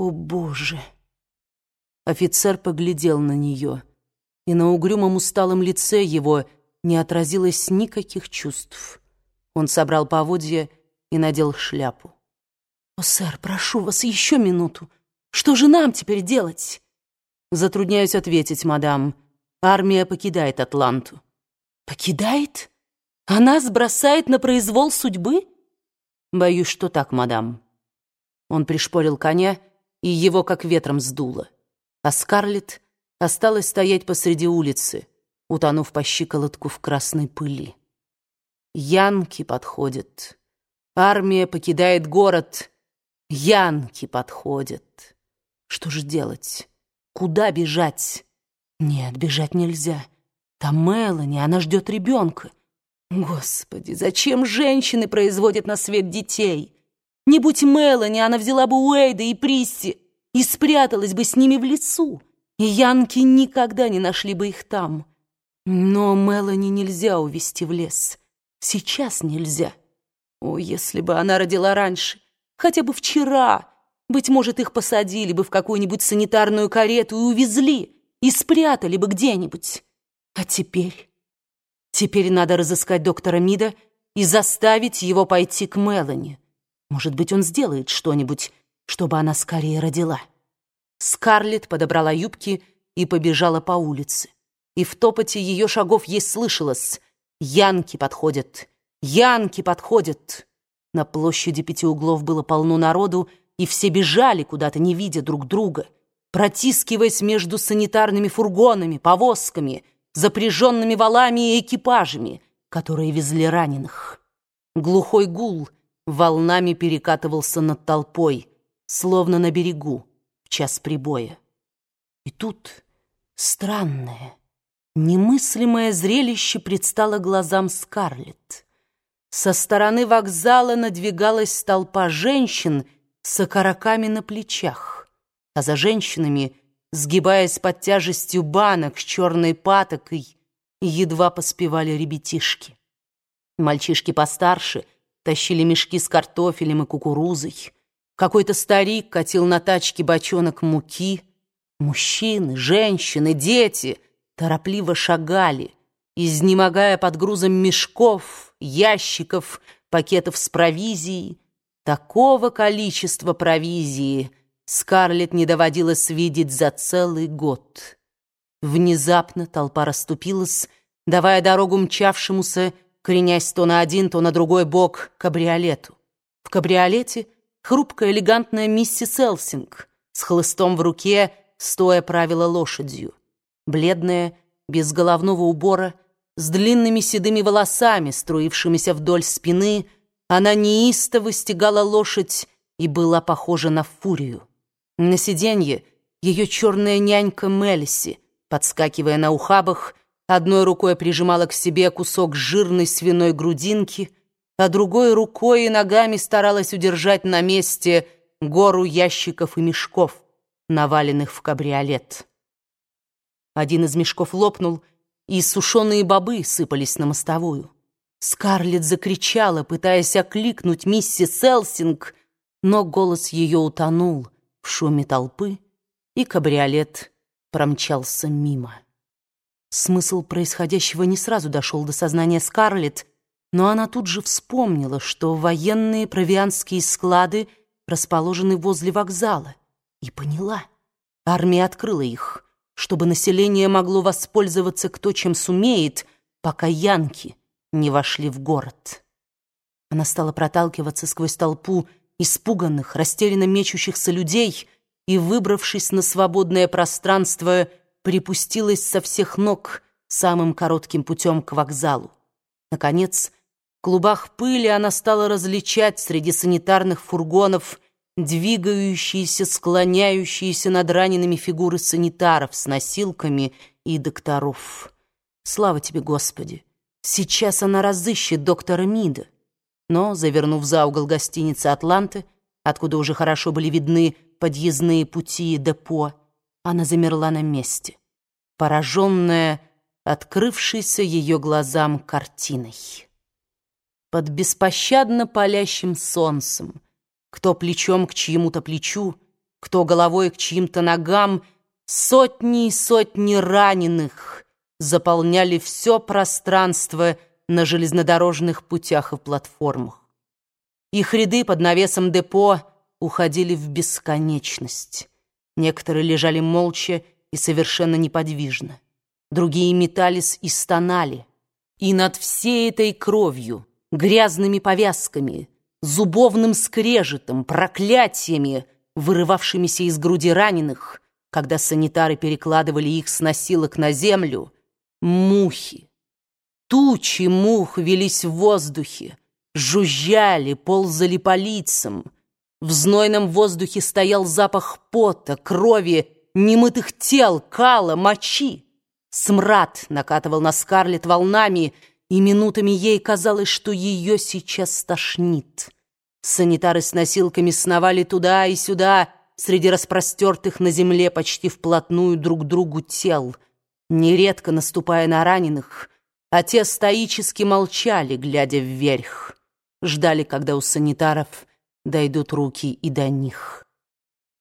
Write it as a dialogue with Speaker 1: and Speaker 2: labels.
Speaker 1: О, Боже! Офицер поглядел на нее, и на угрюмом усталом лице его не отразилось никаких чувств. Он собрал поводья и надел шляпу. «О, сэр, прошу вас, еще минуту. Что же нам теперь делать?» «Затрудняюсь ответить, мадам. Армия покидает Атланту». «Покидает? А нас бросает на произвол судьбы?» «Боюсь, что так, мадам». Он пришпорил коня, и его как ветром сдуло. А Скарлетт осталась стоять посреди улицы, утонув по щиколотку в красной пыли. Янки подходят. Армия покидает город. Янки подходят. Что же делать? Куда бежать? Нет, бежать нельзя. Там Мелани, она ждет ребенка. Господи, зачем женщины производят на свет детей? Не будь Мелани, она взяла бы Уэйда и Присти и спряталась бы с ними в лесу, и янки никогда не нашли бы их там. Но Мелани нельзя увести в лес. Сейчас нельзя. О, если бы она родила раньше, хотя бы вчера, быть может, их посадили бы в какую-нибудь санитарную карету и увезли, и спрятали бы где-нибудь. А теперь... Теперь надо разыскать доктора Мида и заставить его пойти к Мелани. Может быть, он сделает что-нибудь, чтобы она скорее родила. Скарлетт подобрала юбки и побежала по улице. И в топоте ее шагов ей слышалось «Янки подходят! Янки подходят!» На площади пяти углов было полно народу, и все бежали куда-то, не видя друг друга, протискиваясь между санитарными фургонами, повозками, запряженными валами и экипажами, которые везли раненых. Глухой гул волнами перекатывался над толпой, словно на берегу в час прибоя. И тут странное, немыслимое зрелище предстало глазам Скарлетт. Со стороны вокзала надвигалась толпа женщин с окороками на плечах, а за женщинами, сгибаясь под тяжестью банок с черной патокой, едва поспевали ребятишки. Мальчишки постарше тащили мешки с картофелем и кукурузой, какой-то старик катил на тачке бочонок муки. Мужчины, женщины, дети торопливо шагали, изнемогая под грузом мешков, ящиков, пакетов с провизией. Такого количества провизии Скарлетт не доводилось видеть за целый год. Внезапно толпа расступилась, давая дорогу мчавшемуся, кренясь то на один, то на другой бок, кабриолету. В кабриолете — хрупкая элегантная миссис Элсинг с хлыстом в руке, стоя правила лошадью. Бледная, без головного убора, с длинными седыми волосами, струившимися вдоль спины, она неистово стегала лошадь и была похожа на фурию. На сиденье ее черная нянька Мелиси, подскакивая на ухабах, одной рукой прижимала к себе кусок жирной свиной грудинки — а другой рукой и ногами старалась удержать на месте гору ящиков и мешков, наваленных в кабриолет. Один из мешков лопнул, и сушеные бобы сыпались на мостовую. Скарлетт закричала, пытаясь окликнуть миссис Элсинг, но голос ее утонул в шуме толпы, и кабриолет промчался мимо. Смысл происходящего не сразу дошел до сознания Скарлетт, но она тут же вспомнила, что военные провианские склады расположены возле вокзала, и поняла. Армия открыла их, чтобы население могло воспользоваться кто чем сумеет, пока янки не вошли в город. Она стала проталкиваться сквозь толпу испуганных, растерянно мечущихся людей и, выбравшись на свободное пространство, припустилась со всех ног самым коротким путем к вокзалу. Наконец, в клубах пыли она стала различать среди санитарных фургонов двигающиеся, склоняющиеся над ранеными фигуры санитаров с носилками и докторов. Слава тебе, Господи! Сейчас она разыщет доктора Мида. Но, завернув за угол гостиницы «Атланты», откуда уже хорошо были видны подъездные пути и депо, она замерла на месте, пораженная открывшейся ее глазам картиной под беспощадно палящим солнцем, кто плечом к чьему-то плечу, кто головой к чьим-то ногам, сотни и сотни раненых заполняли все пространство на железнодорожных путях и платформах. Их ряды под навесом депо уходили в бесконечность. Некоторые лежали молча и совершенно неподвижно. Другие метались и стонали. И над всей этой кровью, грязными повязками, зубовным скрежетом, проклятиями, вырывавшимися из груди раненых, когда санитары перекладывали их с носилок на землю, мухи. Тучи мух велись в воздухе, жужжали, ползали по лицам. В знойном воздухе стоял запах пота, крови, немытых тел, кала, мочи. Смрад накатывал на Скарлетт волнами, и минутами ей казалось, что ее сейчас стошнит. Санитары с носилками сновали туда и сюда, среди распростертых на земле почти вплотную друг другу тел, нередко наступая на раненых, а те стоически молчали, глядя вверх, ждали, когда у санитаров дойдут руки и до них.